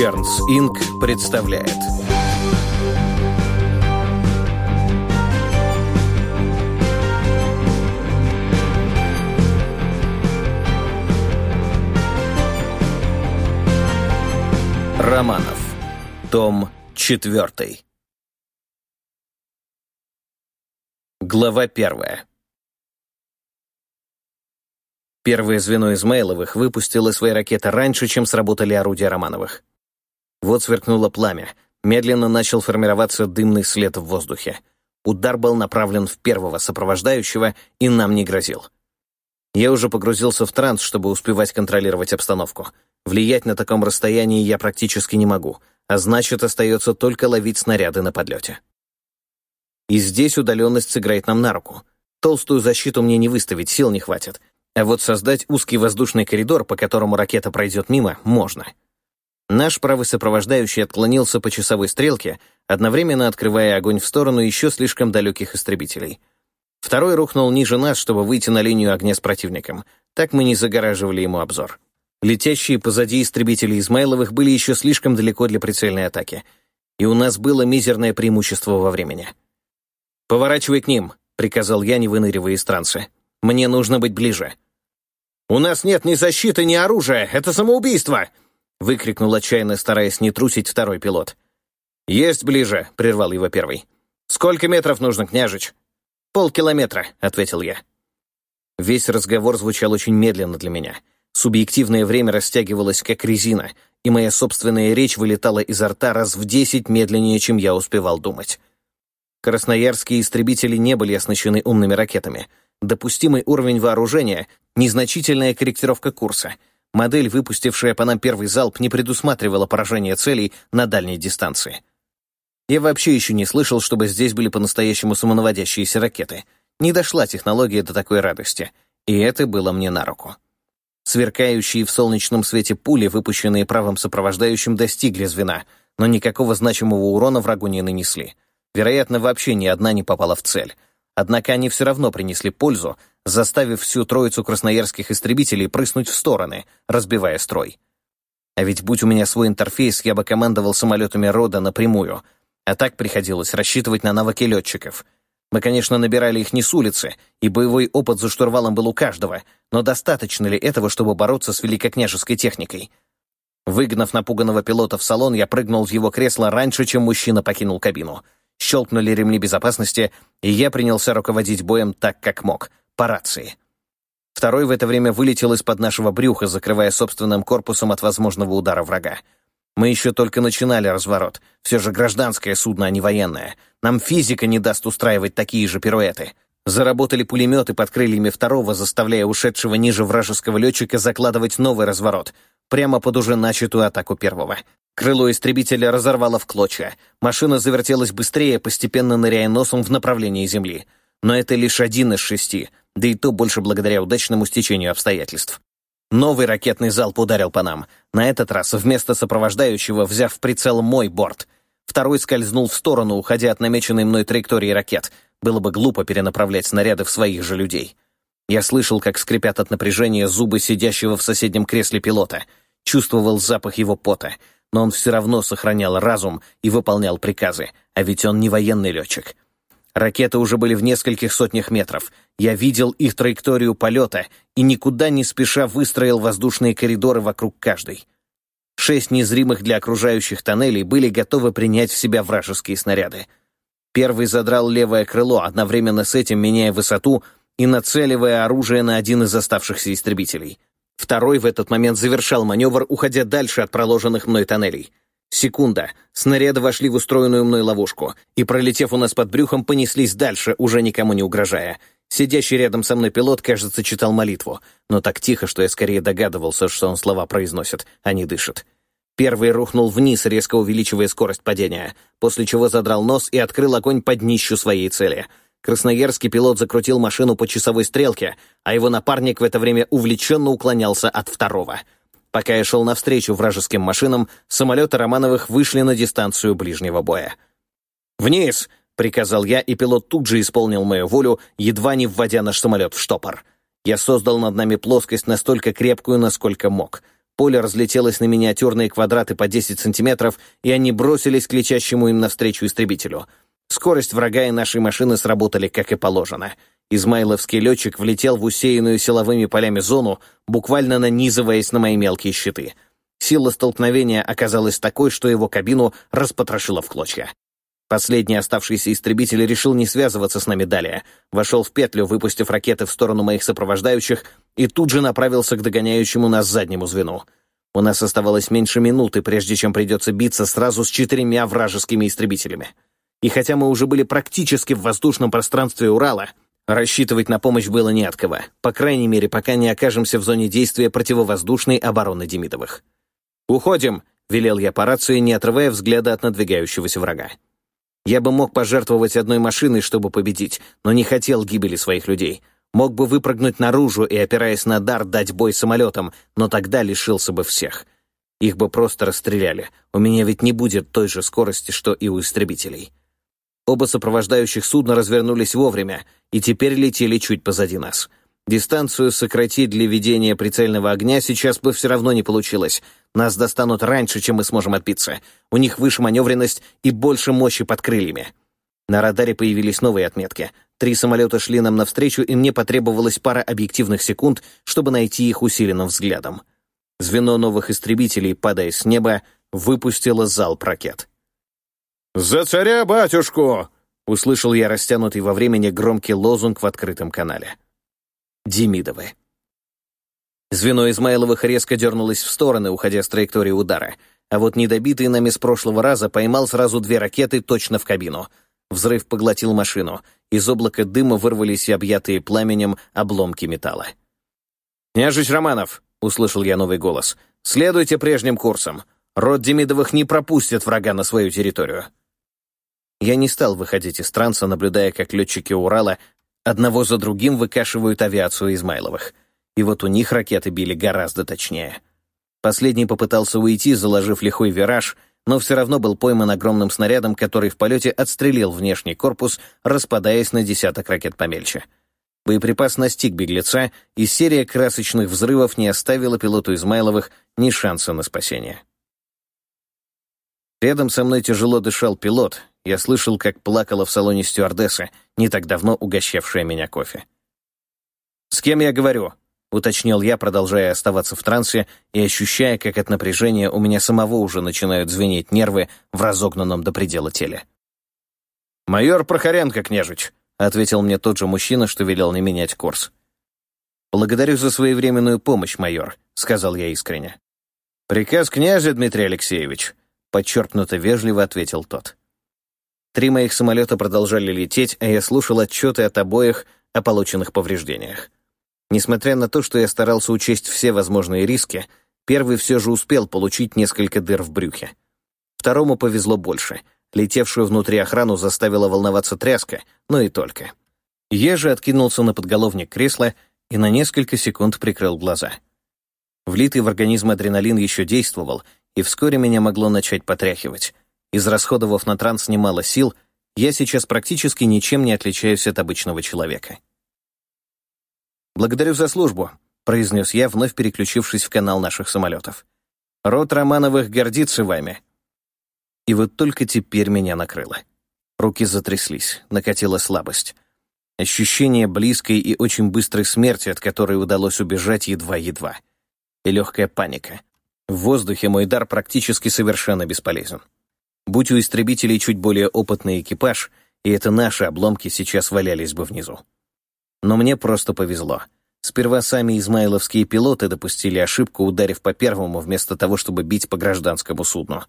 Чернс Инк представляет. Романов. Том 4 Глава 1 Первое звено Измайловых выпустило свои ракеты раньше, чем сработали орудия Романовых. Вот сверкнуло пламя. Медленно начал формироваться дымный след в воздухе. Удар был направлен в первого сопровождающего и нам не грозил. Я уже погрузился в транс, чтобы успевать контролировать обстановку. Влиять на таком расстоянии я практически не могу, а значит, остается только ловить снаряды на подлете. И здесь удаленность сыграет нам на руку. Толстую защиту мне не выставить, сил не хватит. А вот создать узкий воздушный коридор, по которому ракета пройдет мимо, можно. Наш правый сопровождающий отклонился по часовой стрелке, одновременно открывая огонь в сторону еще слишком далеких истребителей. Второй рухнул ниже нас, чтобы выйти на линию огня с противником. Так мы не загораживали ему обзор. Летящие позади истребители Измайловых были еще слишком далеко для прицельной атаки. И у нас было мизерное преимущество во времени. «Поворачивай к ним», — приказал я, не выныривая из транса. «Мне нужно быть ближе». «У нас нет ни защиты, ни оружия! Это самоубийство!» — выкрикнул отчаянно, стараясь не трусить второй пилот. «Есть ближе», — прервал его первый. «Сколько метров нужно, княжич?» «Полкилометра», — ответил я. Весь разговор звучал очень медленно для меня. Субъективное время растягивалось, как резина, и моя собственная речь вылетала изо рта раз в десять медленнее, чем я успевал думать. Красноярские истребители не были оснащены умными ракетами. Допустимый уровень вооружения — незначительная корректировка курса — Модель, выпустившая по нам первый залп, не предусматривала поражение целей на дальней дистанции. Я вообще еще не слышал, чтобы здесь были по-настоящему самонаводящиеся ракеты. Не дошла технология до такой радости, и это было мне на руку. Сверкающие в солнечном свете пули, выпущенные правым сопровождающим, достигли звена, но никакого значимого урона врагу не нанесли. Вероятно, вообще ни одна не попала в цель. Однако они все равно принесли пользу, заставив всю троицу красноярских истребителей прыснуть в стороны, разбивая строй. А ведь будь у меня свой интерфейс, я бы командовал самолетами рода напрямую, а так приходилось рассчитывать на навыки летчиков. Мы, конечно, набирали их не с улицы, и боевой опыт за штурвалом был у каждого, но достаточно ли этого, чтобы бороться с великокняжеской техникой? Выгнав напуганного пилота в салон, я прыгнул в его кресло раньше, чем мужчина покинул кабину. Щелкнули ремни безопасности, и я принялся руководить боем так, как мог — по рации. Второй в это время вылетел из-под нашего брюха, закрывая собственным корпусом от возможного удара врага. Мы еще только начинали разворот. Все же гражданское судно, а не военное. Нам физика не даст устраивать такие же пируэты. Заработали пулеметы под крыльями второго, заставляя ушедшего ниже вражеского летчика закладывать новый разворот, прямо под уже начатую атаку первого. Крыло истребителя разорвало в клочья. Машина завертелась быстрее, постепенно ныряя носом в направлении земли. Но это лишь один из шести — да и то больше благодаря удачному стечению обстоятельств. Новый ракетный залп ударил по нам, на этот раз вместо сопровождающего взяв в прицел мой борт. Второй скользнул в сторону, уходя от намеченной мной траектории ракет. Было бы глупо перенаправлять снаряды в своих же людей. Я слышал, как скрипят от напряжения зубы сидящего в соседнем кресле пилота. Чувствовал запах его пота, но он все равно сохранял разум и выполнял приказы, а ведь он не военный летчик. Ракеты уже были в нескольких сотнях метров. Я видел их траекторию полета и никуда не спеша выстроил воздушные коридоры вокруг каждой. Шесть незримых для окружающих тоннелей были готовы принять в себя вражеские снаряды. Первый задрал левое крыло, одновременно с этим меняя высоту и нацеливая оружие на один из оставшихся истребителей. Второй в этот момент завершал маневр, уходя дальше от проложенных мной тоннелей. Секунда. Снаряды вошли в устроенную мной ловушку и, пролетев у нас под брюхом, понеслись дальше, уже никому не угрожая. Сидящий рядом со мной пилот, кажется, читал молитву, но так тихо, что я скорее догадывался, что он слова произносит, а не дышит. Первый рухнул вниз, резко увеличивая скорость падения, после чего задрал нос и открыл огонь под днищу своей цели. Красноярский пилот закрутил машину по часовой стрелке, а его напарник в это время увлеченно уклонялся от второго — Пока я шел навстречу вражеским машинам, самолеты Романовых вышли на дистанцию ближнего боя. «Вниз!» — приказал я, и пилот тут же исполнил мою волю, едва не вводя наш самолет в штопор. Я создал над нами плоскость настолько крепкую, насколько мог. Поле разлетелось на миниатюрные квадраты по 10 сантиметров, и они бросились к летящему им навстречу истребителю. Скорость врага и нашей машины сработали как и положено. Измайловский летчик влетел в усеянную силовыми полями зону, буквально нанизываясь на мои мелкие щиты. Сила столкновения оказалась такой, что его кабину распотрошило в клочья. Последний оставшийся истребитель решил не связываться с нами далее, вошел в петлю, выпустив ракеты в сторону моих сопровождающих, и тут же направился к догоняющему нас заднему звену. У нас оставалось меньше минуты, прежде чем придется биться сразу с четырьмя вражескими истребителями. И хотя мы уже были практически в воздушном пространстве Урала, рассчитывать на помощь было не от кого, по крайней мере, пока не окажемся в зоне действия противовоздушной обороны Демидовых. «Уходим!» — велел я по рации, не отрывая взгляда от надвигающегося врага. Я бы мог пожертвовать одной машиной, чтобы победить, но не хотел гибели своих людей. Мог бы выпрыгнуть наружу и, опираясь на дар, дать бой самолетам, но тогда лишился бы всех. Их бы просто расстреляли. У меня ведь не будет той же скорости, что и у истребителей. Оба сопровождающих судна развернулись вовремя и теперь летели чуть позади нас. Дистанцию сократить для ведения прицельного огня сейчас бы все равно не получилось. Нас достанут раньше, чем мы сможем отбиться. У них выше маневренность и больше мощи под крыльями. На радаре появились новые отметки. Три самолета шли нам навстречу, и мне потребовалось пара объективных секунд, чтобы найти их усиленным взглядом. Звено новых истребителей, падая с неба, выпустило залп ракет. «За царя батюшку!» — услышал я растянутый во времени громкий лозунг в открытом канале. Демидовы. Звено Измайловых резко дернулось в стороны, уходя с траектории удара, а вот недобитый нами с прошлого раза поймал сразу две ракеты точно в кабину. Взрыв поглотил машину. Из облака дыма вырвались объятые пламенем обломки металла. «Княжич Романов!» — услышал я новый голос. «Следуйте прежним курсом. Род Демидовых не пропустит врага на свою территорию». Я не стал выходить из транса, наблюдая, как летчики Урала Одного за другим выкашивают авиацию Измайловых. И вот у них ракеты били гораздо точнее. Последний попытался уйти, заложив лихой вираж, но все равно был пойман огромным снарядом, который в полете отстрелил внешний корпус, распадаясь на десяток ракет помельче. Боеприпас настиг беглеца, и серия красочных взрывов не оставила пилоту Измайловых ни шанса на спасение. Рядом со мной тяжело дышал пилот, я слышал, как плакала в салоне стюардесса, не так давно угощавшая меня кофе. «С кем я говорю?» — уточнил я, продолжая оставаться в трансе и ощущая, как от напряжения у меня самого уже начинают звенеть нервы в разогнанном до предела теле. «Майор Прохоренко, княжич», — ответил мне тот же мужчина, что велел не менять курс. «Благодарю за своевременную помощь, майор», — сказал я искренне. «Приказ князя, Дмитрий Алексеевич», — подчеркнуто вежливо ответил тот. Три моих самолета продолжали лететь, а я слушал отчеты от обоих о полученных повреждениях. Несмотря на то, что я старался учесть все возможные риски, первый все же успел получить несколько дыр в брюхе. Второму повезло больше. Летевшую внутри охрану заставила волноваться тряска, но и только. Я же откинулся на подголовник кресла и на несколько секунд прикрыл глаза. Влитый в организм адреналин еще действовал, и вскоре меня могло начать потряхивать. Израсходовав на транс немало сил, я сейчас практически ничем не отличаюсь от обычного человека. «Благодарю за службу», — произнес я, вновь переключившись в канал наших самолетов. «Род Романовых гордится вами». И вот только теперь меня накрыло. Руки затряслись, накатила слабость. Ощущение близкой и очень быстрой смерти, от которой удалось убежать едва-едва. И легкая паника. В воздухе мой дар практически совершенно бесполезен. Будь у истребителей чуть более опытный экипаж, и это наши обломки сейчас валялись бы внизу. Но мне просто повезло. Сперва сами измайловские пилоты допустили ошибку, ударив по первому, вместо того, чтобы бить по гражданскому судну.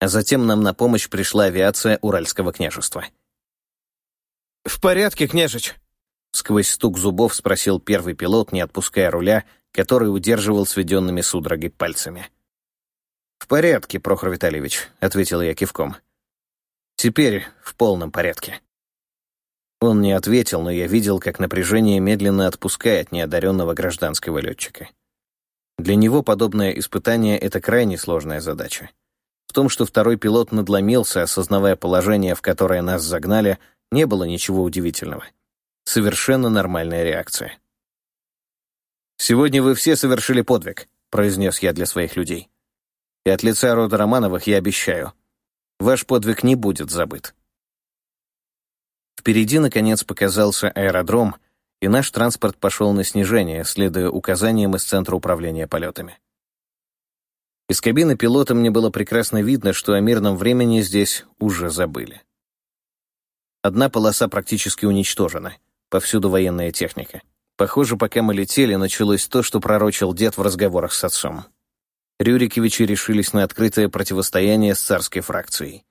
А затем нам на помощь пришла авиация Уральского княжества. «В порядке, княжич?» Сквозь стук зубов спросил первый пилот, не отпуская руля, который удерживал сведенными судорогой пальцами. «В порядке, Прохор Витальевич», — ответил я кивком. «Теперь в полном порядке». Он не ответил, но я видел, как напряжение медленно отпускает неодаренного гражданского летчика. Для него подобное испытание — это крайне сложная задача. В том, что второй пилот надломился, осознавая положение, в которое нас загнали, не было ничего удивительного. Совершенно нормальная реакция. «Сегодня вы все совершили подвиг», — произнес я для своих людей. «И от лица рода Романовых я обещаю, ваш подвиг не будет забыт». Впереди, наконец, показался аэродром, и наш транспорт пошел на снижение, следуя указаниям из Центра управления полетами. Из кабины пилота мне было прекрасно видно, что о мирном времени здесь уже забыли. Одна полоса практически уничтожена, повсюду военная техника. Похоже, пока мы летели, началось то, что пророчил дед в разговорах с отцом. Рюриковичи решились на открытое противостояние с царской фракцией.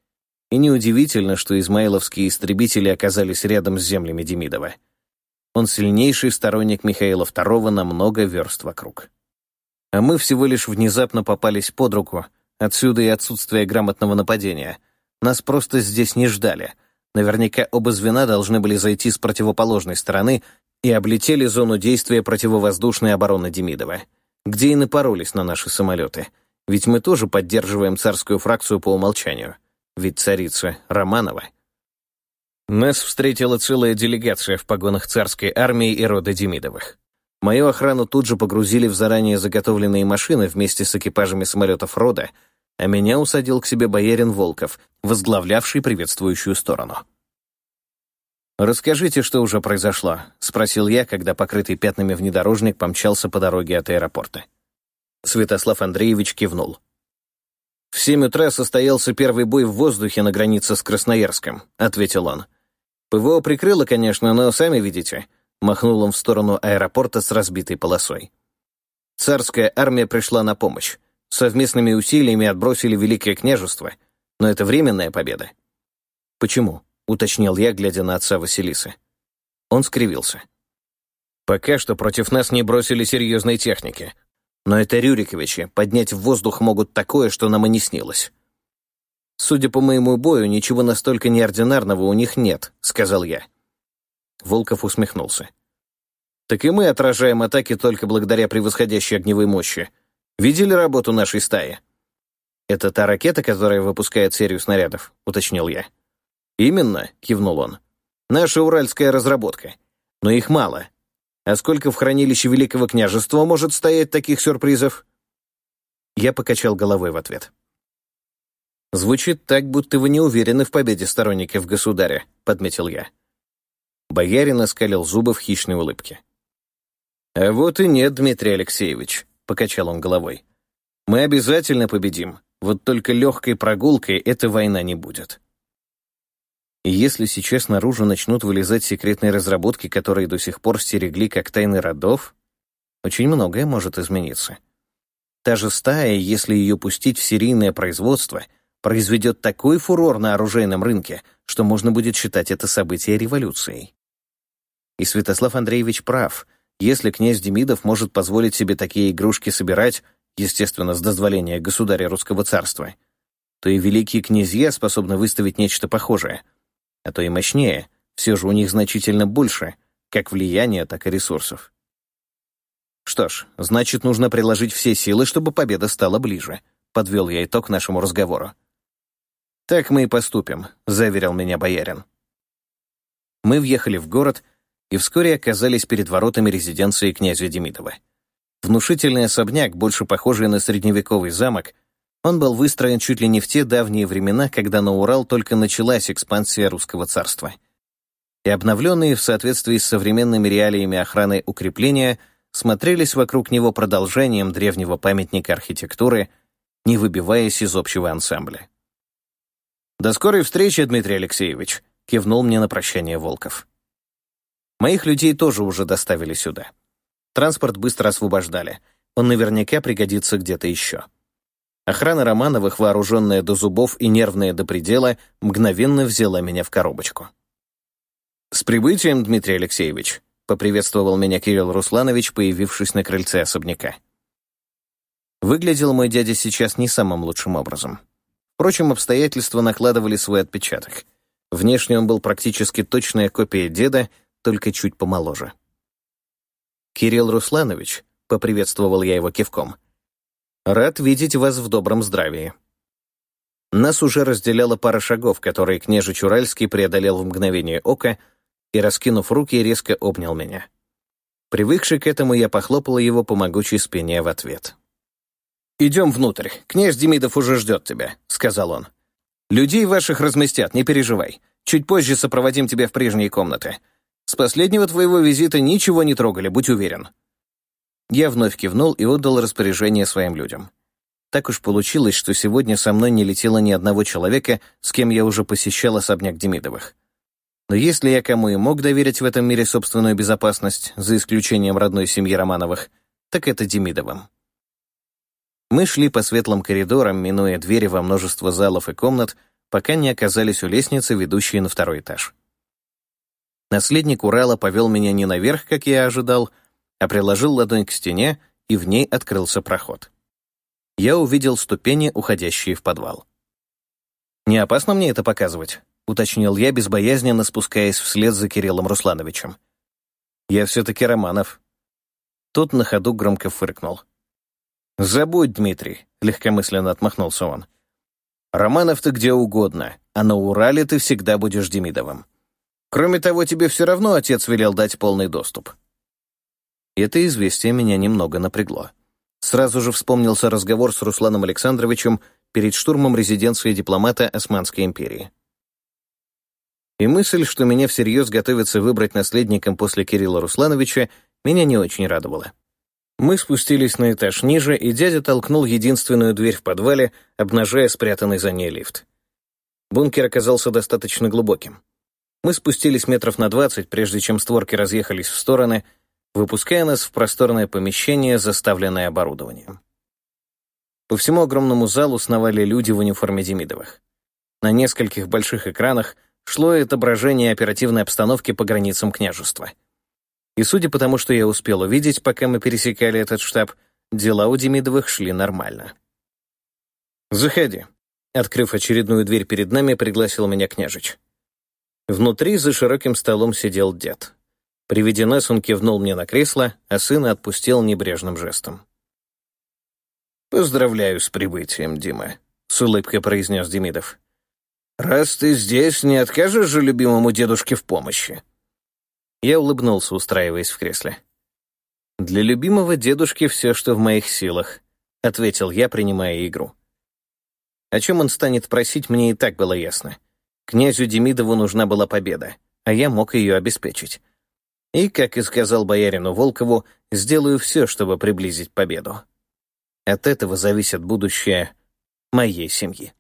И неудивительно, что измайловские истребители оказались рядом с землями Демидова. Он сильнейший сторонник Михаила II на много верст вокруг. А мы всего лишь внезапно попались под руку, отсюда и отсутствие грамотного нападения. Нас просто здесь не ждали. Наверняка оба звена должны были зайти с противоположной стороны и облетели зону действия противовоздушной обороны Демидова, где и напоролись на наши самолеты. Ведь мы тоже поддерживаем царскую фракцию по умолчанию. Ведь царица Романова. Нас встретила целая делегация в погонах царской армии и рода Демидовых. Мою охрану тут же погрузили в заранее заготовленные машины вместе с экипажами самолетов рода, а меня усадил к себе боярин Волков, возглавлявший приветствующую сторону. «Расскажите, что уже произошло», — спросил я, когда покрытый пятнами внедорожник помчался по дороге от аэропорта. Святослав Андреевич кивнул. «В семь утра состоялся первый бой в воздухе на границе с Красноярском», — ответил он. «ПВО прикрыло, конечно, но сами видите», — махнул он в сторону аэропорта с разбитой полосой. «Царская армия пришла на помощь. Совместными усилиями отбросили Великое княжество, но это временная победа». «Почему?» — уточнил я, глядя на отца Василисы. Он скривился. «Пока что против нас не бросили серьезной техники. Но это Рюриковичи, поднять в воздух могут такое, что нам и не снилось». «Судя по моему бою, ничего настолько неординарного у них нет», — сказал я. Волков усмехнулся. «Так и мы отражаем атаки только благодаря превосходящей огневой мощи. Видели работу нашей стаи?» «Это та ракета, которая выпускает серию снарядов», — уточнил я. «Именно», — кивнул он. «Наша уральская разработка. Но их мало. А сколько в хранилище Великого княжества может стоять таких сюрпризов?» Я покачал головой в ответ. «Звучит так, будто вы не уверены в победе сторонников государя», — подметил я. Боярин оскалил зубы в хищной улыбке. «А вот и нет, Дмитрий Алексеевич», — покачал он головой. «Мы обязательно победим, вот только легкой прогулкой эта война не будет». И если сейчас наружу начнут вылезать секретные разработки, которые до сих пор стерегли как тайны родов, очень многое может измениться. Та же стая, если ее пустить в серийное производство, произведет такой фурор на оружейном рынке, что можно будет считать это событие революцией. И Святослав Андреевич прав. Если князь Демидов может позволить себе такие игрушки собирать, естественно, с дозволения государя русского царства, то и великие князья способны выставить нечто похожее — а то и мощнее, все же у них значительно больше, как влияния, так и ресурсов. Что ж, значит, нужно приложить все силы, чтобы победа стала ближе, подвел я итог нашему разговору. «Так мы и поступим», — заверил меня боярин. Мы въехали в город и вскоре оказались перед воротами резиденции князя Демидова. Внушительный особняк, больше похожий на средневековый замок — он был выстроен чуть ли не в те давние времена, когда на Урал только началась экспансия русского царства. И обновленные в соответствии с современными реалиями охраны укрепления смотрелись вокруг него продолжением древнего памятника архитектуры, не выбиваясь из общего ансамбля. «До скорой встречи, Дмитрий Алексеевич», — кивнул мне на прощание Волков. Моих людей тоже уже доставили сюда. Транспорт быстро освобождали. Он наверняка пригодится где-то еще. Охрана Романовых, вооруженная до зубов и нервная до предела, мгновенно взяла меня в коробочку. «С прибытием, Дмитрий Алексеевич», — поприветствовал меня Кирилл Русланович, появившись на крыльце особняка. Выглядел мой дядя сейчас не самым лучшим образом. Впрочем, обстоятельства накладывали свой отпечаток. Внешне он был практически точная копия деда, только чуть помоложе. «Кирилл Русланович», — поприветствовал я его кивком, — Рад видеть вас в добром здравии». Нас уже разделяла пара шагов, которые княжич Уральский преодолел в мгновение ока и, раскинув руки, резко обнял меня. Привыкший к этому, я похлопала его по могучей спине в ответ. «Идем внутрь. Князь Демидов уже ждет тебя», — сказал он. «Людей ваших разместят, не переживай. Чуть позже сопроводим тебя в прежние комнаты. С последнего твоего визита ничего не трогали, будь уверен». Я вновь кивнул и отдал распоряжение своим людям. Так уж получилось, что сегодня со мной не летело ни одного человека, с кем я уже посещал особняк Демидовых. Но если я кому и мог доверить в этом мире собственную безопасность, за исключением родной семьи Романовых, так это Демидовым. Мы шли по светлым коридорам, минуя двери во множество залов и комнат, пока не оказались у лестницы, ведущей на второй этаж. Наследник Урала повел меня не наверх, как я ожидал, а приложил ладонь к стене, и в ней открылся проход я увидел ступени, уходящие в подвал. «Не опасно мне это показывать?» — уточнил я, безбоязненно спускаясь вслед за Кириллом Руслановичем. «Я все-таки Романов». Тот на ходу громко фыркнул. «Забудь, Дмитрий», — легкомысленно отмахнулся он. «Романов ты где угодно, а на Урале ты всегда будешь Демидовым. Кроме того, тебе все равно отец велел дать полный доступ». Это известие меня немного напрягло. Сразу же вспомнился разговор с Русланом Александровичем перед штурмом резиденции дипломата Османской империи. И мысль, что меня всерьез готовится выбрать наследником после Кирилла Руслановича, меня не очень радовала. Мы спустились на этаж ниже, и дядя толкнул единственную дверь в подвале, обнажая спрятанный за ней лифт. Бункер оказался достаточно глубоким. Мы спустились метров на двадцать, прежде чем створки разъехались в стороны — выпуская нас в просторное помещение, заставленное оборудованием. По всему огромному залу сновали люди в униформе Демидовых. На нескольких больших экранах шло отображение оперативной обстановки по границам княжества. И судя по тому, что я успел увидеть, пока мы пересекали этот штаб, дела у Демидовых шли нормально. «Заходи», — открыв очередную дверь перед нами, пригласил меня княжич. Внутри за широким столом сидел дед. При виде нас он кивнул мне на кресло, а сына отпустил небрежным жестом. «Поздравляю с прибытием, Дима», — с улыбкой произнес Демидов. «Раз ты здесь, не откажешь же любимому дедушке в помощи?» Я улыбнулся, устраиваясь в кресле. «Для любимого дедушки все, что в моих силах», — ответил я, принимая игру. О чем он станет просить, мне и так было ясно. Князю Демидову нужна была победа, а я мог ее обеспечить. И, как и сказал боярину Волкову, сделаю все, чтобы приблизить победу. От этого зависит будущее моей семьи.